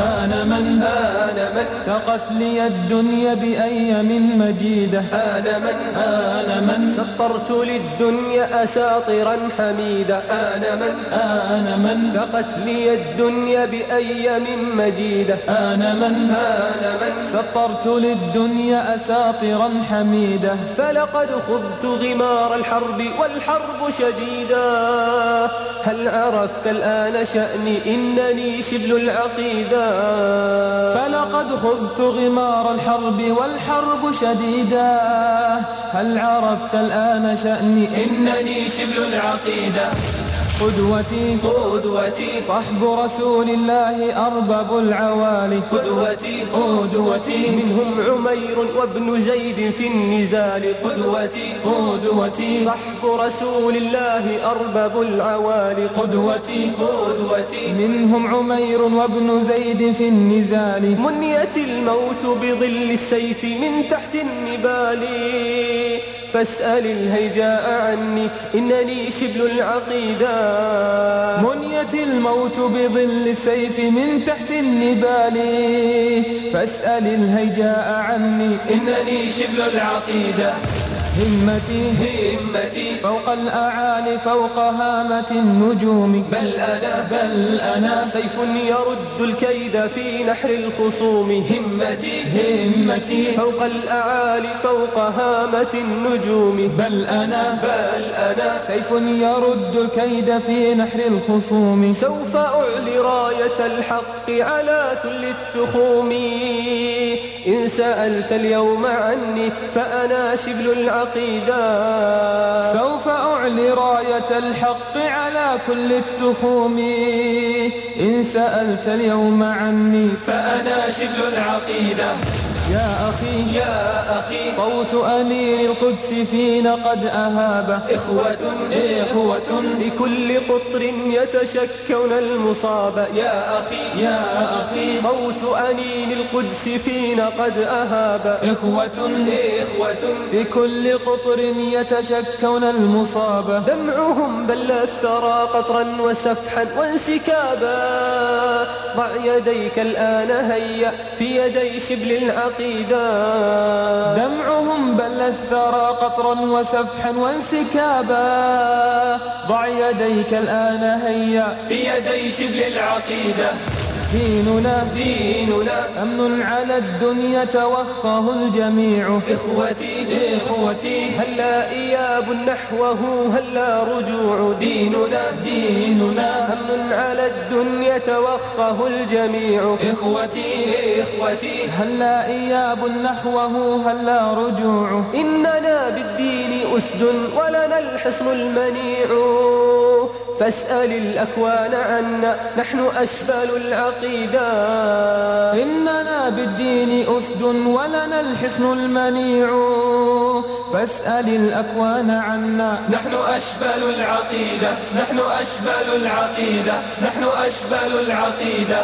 آن من آن من تقت لي الدنيا بأيام مجيدة. آن من آن من سطرت للدنيا أساطرا حميدة. آن من آن من تقت لي الدنيا بأيام مجيدة. آن من آن من سطرت للدنيا أساطرا حميدة. فلقد خذت غمار الحرب والحرب شديدة هل عرفت الآن شأني؟ إنني شبل العقيدة. فلقد خذت غمار الحرب والحرب شديدة هل عرفت الآن شأني؟ إنني شبل العقيدة. قدوتي. قدوتي. صحب رسول الله أرباب العوالي. قدوتي. قدوتي. منهم عمير وابن زيد في النزال. قدوتي. قدوتي. صحب رسول الله أرباب العوالي. قدوتي. قدوتي. منهم عمير وابن زيد في النزال. منيت الموت بظل السيف من تحت النبال. فاسأل الهيجاء عني إنني شبل العقيدة منيت الموت بظل السيف من تحت النبال. فاسأل الهيجاء عني إنني شبل العقيدة همتي. همتي. فوق الأعالي فوق هامة النجوم. بل أنا. بل أنا. سيف يرد الكيد في نحر الخصوم. همتي. همتي. فوق الأعالي فوق هامة النجوم. بل أنا. بل أنا. سيف يرد الكيد في نحر الخصوم. سوف أعلي راية الحق على كل التخوم. إن سألت اليوم عني فأنا شبل العقيدة. سوف أعلي راية الحق على كل التخوم. إن سألت اليوم عني فأنا شبل العقيدة. يا أخي يا أخي صوت أمير القدس فينا قد أهاب. إخوة إخوة في كل قطر يتشكون المصاب. يا أخي يا أخي صوت أنين القدس فينا قد أهاب. إخوة إخوة. في كل قطر يتشكون المصاب. دمعهم بل الثرى قطرا وسفحا وانسكابا. ضع يديك الآن هيا في يدي شبل العقيدة. دمعهم بل الثرى قطرا وسفحا وانسكابا. ضع يديك الآن هيا في يدي شبل العقيدة. ديننا ديننا أمن على الدنيا توخاه الجميع. إخوتي إخوتي هلا إياب نحوه هلا رجوع ديننا ديننا أمن على الدنيا توخه الجميع. إخوتي إخوتي هلا إياب نحوه هلا رجوع. إننا بالدين أسد ولنا الحصن المنيع. فاسأل الأكوان عنا نحن أشبال العقيدة. إننا بالدين أسد ولنا الحصن المنيع. فاسأل الأكوان عنا نحن أشبال العقيدة نحن أشبال العقيدة نحن أشبال العقيدة.